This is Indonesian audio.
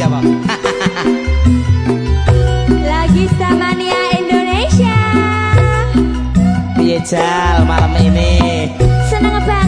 lagi bang lagi Samania Indonesia. Piye malam ini? Seneng banget.